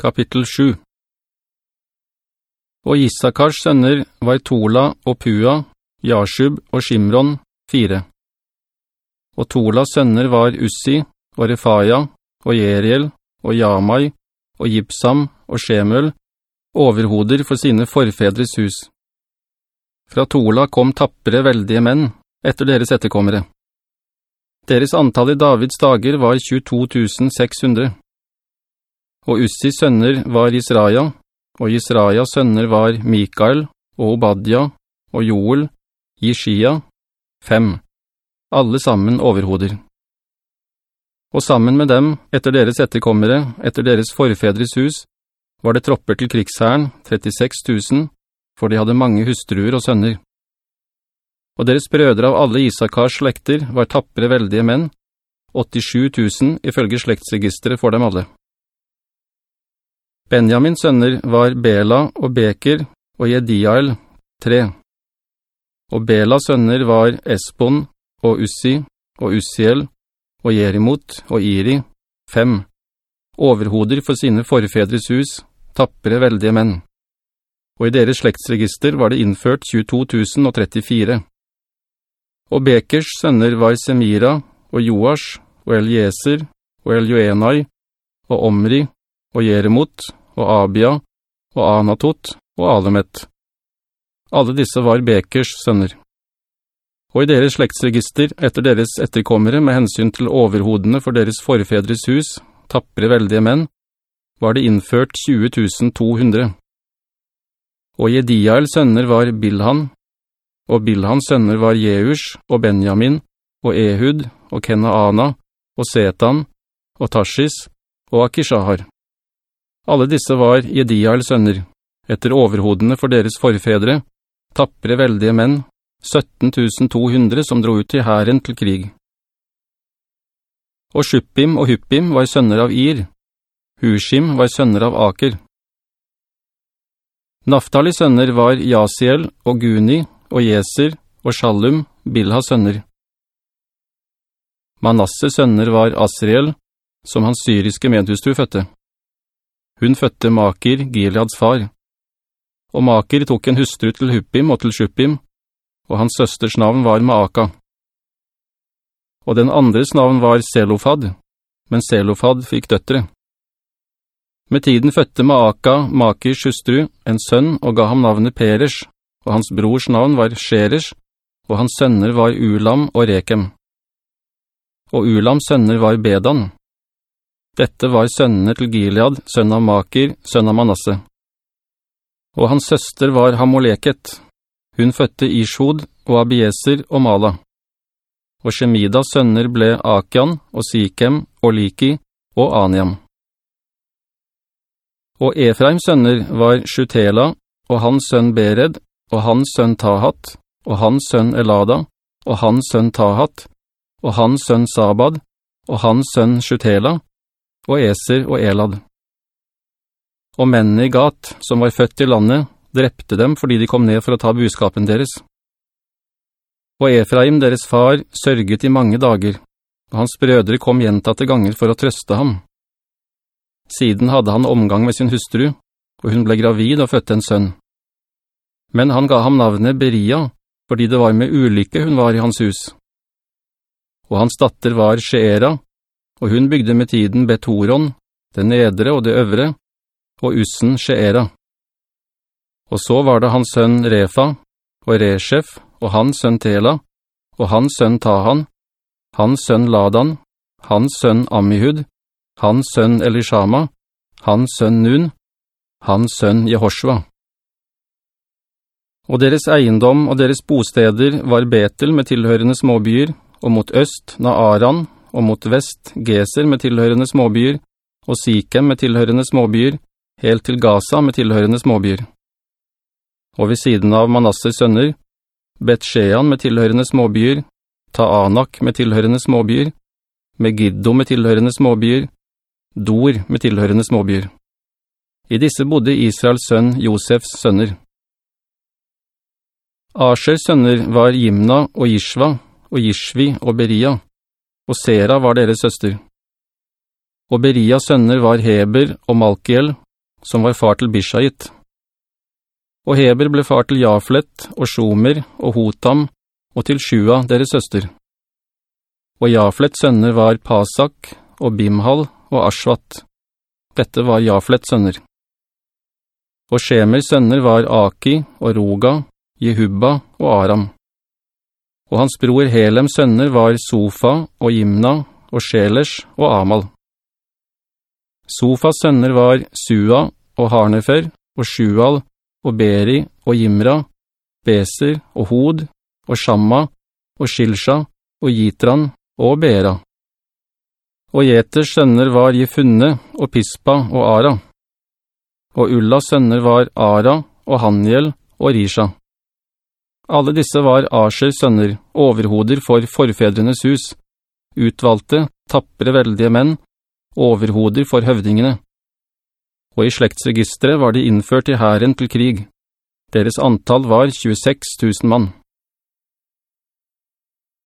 Kapittel 7 Og Issakars sønner var Tola og Pua, Jashub og Shimron, fire. Og Tolas sønner var Ussi og Refaya og Jeriel og Jamai og Gipsam og Shemøl, overhoder for sine forfedres hus. Fra Tola kom tappere veldige menn, etter deres etterkommere. Deres antall i Davids dager var 22 600. Og Ussis sønner var Israja, og Israjas sønner var Mikael, og Obadja, og Joel, Jishia, fem, alle sammen overhoder. Og sammen med dem, etter deres etterkommere, etter deres forfedres hus, var det tropper til krigsherren, 36 000, for de hadde mange hustruer og sønner. Og deres brødre av alle Isakars slekter var tappere veldige menn, 87 000 ifølge slektsregisteret for dem alle. Benjamins sønner var Bela og Beker og Jediael, tre. Og Belas sønner var Esbon og Ussi og Ussiel og Jerimot og Iri, fem. Overhoder for sine forfedres hus, tappere veldige menn. Og i deres slektsregister var det innført 22.034. Og Bekers sønner var Semira og Joas og Eliezer og Eljoenai og Omri og Jeremot og Abia, og Anatot, og Alemet. Alle disse var Bekers sønner. Og i deres slektsregister, etter deres etterkommere med hensyn til overhodene for deres forfedres hus, tappere veldige menn, var det innført 20.200. Og Jediaels sønner var Bilhan, og Bilhans sønner var Jeush og Benjamin, og Ehud, og Kenaana, og Setan, og Tarsis, og Akishahar. Alle disse var Jedials sønner, etter overhodene for deres forfedre, tappere veldige menn, 17.200 som dro ut til herren til krig. Og Shuppim og Huppim var sønner av Ir, Hushim var sønner av Aker. Naftali sønner var Jasiel og Guni og Jeser og Shallum, Bilhas sønner. Manasse sønner var Asriel, som hans syriske medhustru fødte. Hun fødte Maker, Gileads far. Og Maker tok en hustru til Huppim og til Shuppim, og hans søsters navn var Maaka. Og den andres navn var Selofad, men Selofad fikk døttere. Med tiden fødte Maaka, Makers hustru, en sønn og ga ham navnet Peres, og hans brors navn var Sheresh, og hans sønner var Ulam og Rekem. Og Ulams sønner var Bedan. Dette var sønnene til Gilead, sønn av Maker, sønn av Manasse. Og hans søster var Hamoleket. Hun fødte Ishod og Abieser og Mala. Og Shemidas sønner ble Akian og Sikem og Liki og Aniam. Og Efraims sønner var Shutela og hans sønn Bered og hans sønn Tahat og hans sønn Elada og hans sønn Tahat og hans sønn Sabad og hans sønn Shutela og Eser og Elad. Og mennene i Gat, som var født i landet, drepte dem fordi de kom ned for å ta buskapen deres. Og Efraim, deres far, sørget i mange dager, og hans brødre kom gjentatte ganger for å trøste ham. Siden hadde han omgang med sin hustru, og hun ble gravid og fødte en sønn. Men han ga ham navnet Beria, fordi det var med ulykke hun var i hans hus. Og hans datter var Sheera, og hun bygde med tiden Betoron, det nedre og det øvre, og Ussen Sheera. Og så var det hans sønn Refa, og Reshef, og hans sønn Tela, og hans sønn Tahan, hans sønn Ladan, hans sønn Amihud, hans sønn Elishama, hans sønn Nun, hans sønn Jehoshua. Og deres eiendom og deres bosteder var Betel med tilhørende småbyer, og mot øst Naaran og mot vest Geser med tilhørende småbyer, og Sikem med tilhørende småbyer, helt til Gaza med tilhørende småbyer. Og ved siden av Manasses sønner, Bet-Shean med tilhørende småbyer, Taanak med tilhørende småbyer, Megiddo med tilhørende småbyer, Dor med tilhørende småbyer. I disse bodde Israels sønn Josefs sønner. Asjers sønner var Jimna og Jishva, og Jishvi og Beria og Sera var deres søster. Og Berias sønner var Heber og Malkiel som var far til Bishait. Og Heber ble far til Jaflet og Shomer og Hotam og til Shua deres søster. Og Jaflets sønner var Pasak og Bimhal og Ashvat. Dette var Jaflets sønner. Og Shemers sønner var Aki og Roga, Jehubba og Aram. Og hans bror Helems sønner var Sofa og Jimna og Sjelers og Amal. Sofas sønner var Sua og Harnefer og Shual og Beri og Jimra, Beser og Hod og Shamma og Shilsha og Jitran og Bera. Og Jeters sønner var Jefunne og Pispa og Ara. Og Ullas sønner var Ara og Haniel og Risha. Alle disse var Asher sønner, overhoder for forfedrenes hus, utvalgte, tappere veldige menn, overhoder for høvdingene. Og i slektsregistret var de innført i herren til krig. Deres antall var 26 000 mann.